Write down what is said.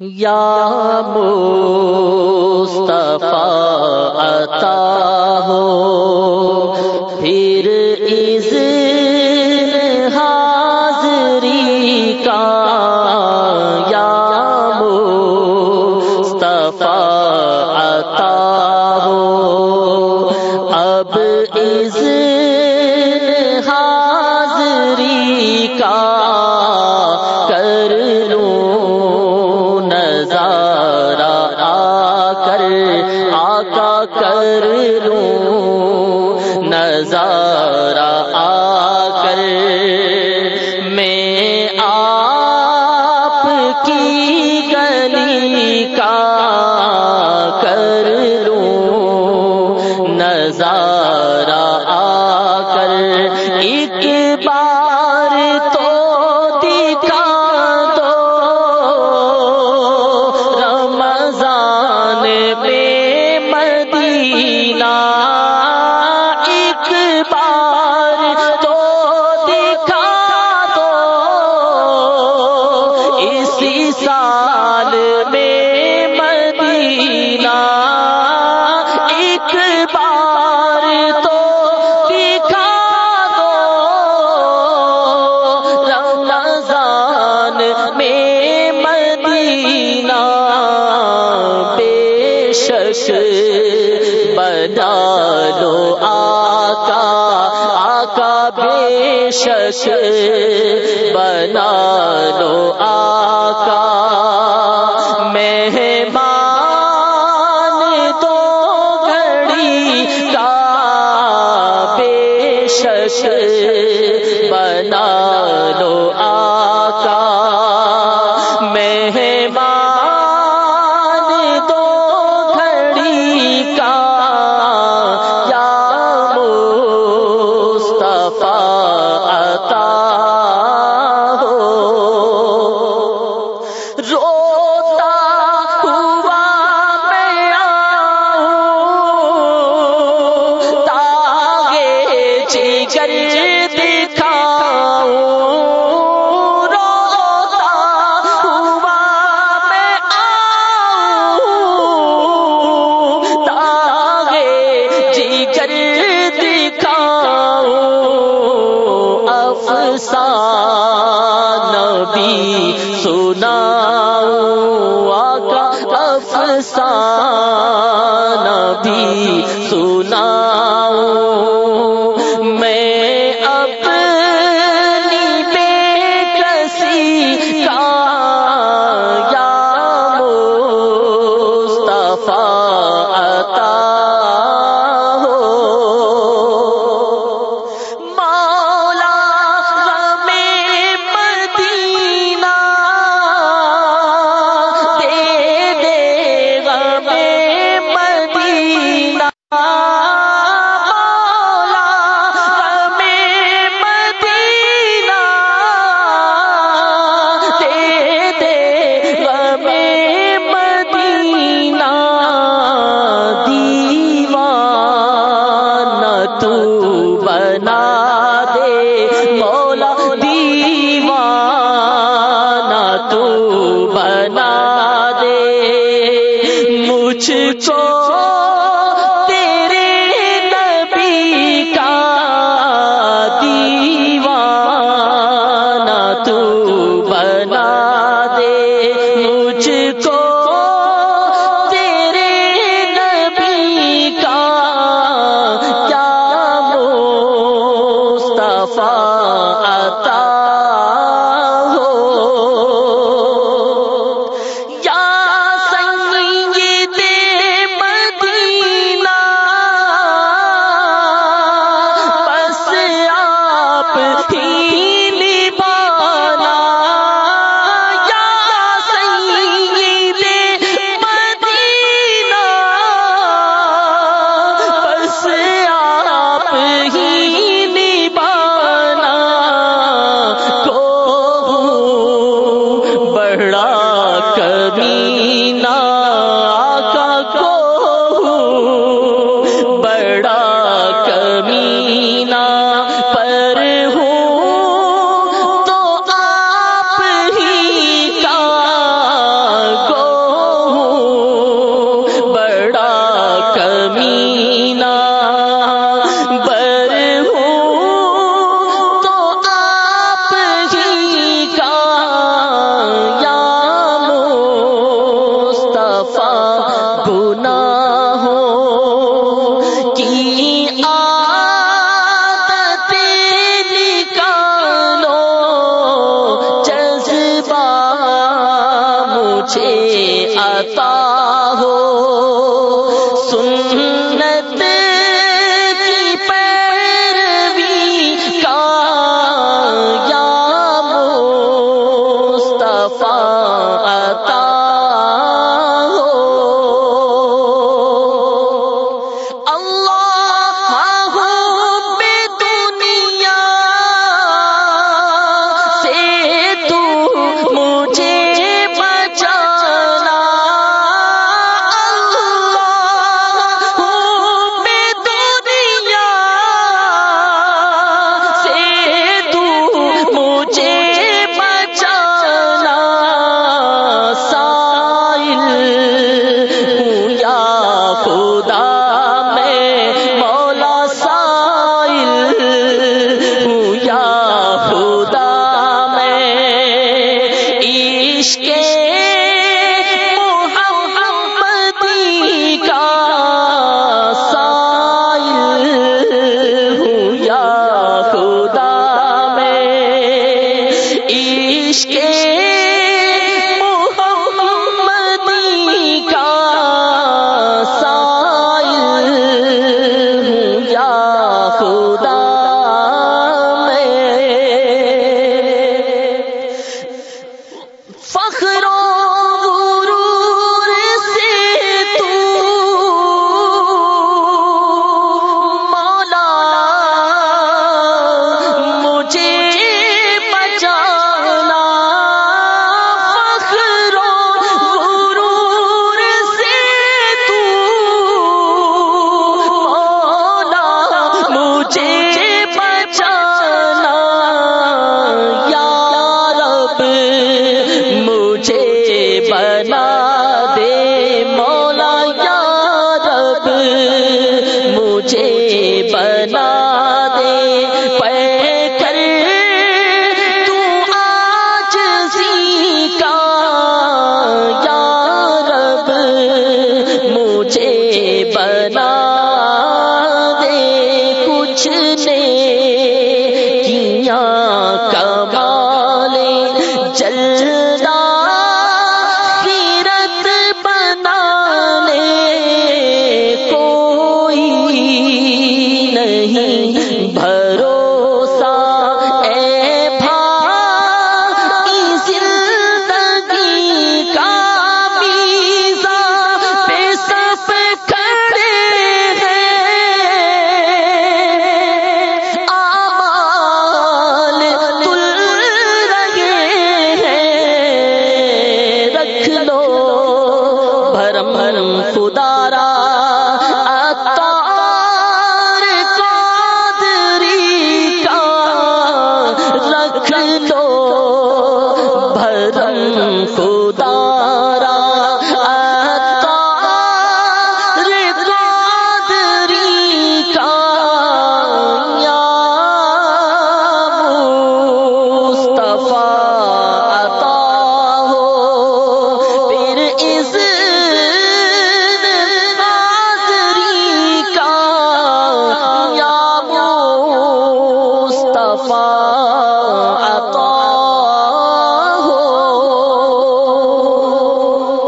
یا مصطفیٰ عطا ہو پھر اس حاضری کا یا مصطفیٰ عطا ہو اب اس کر لوں نظارہ شش بنا سونا بچوں عطا ہو۔ سن بنا دے کچھ نے کیا کمال جلدا کیرت بنا لے کوئی نہیں بھرو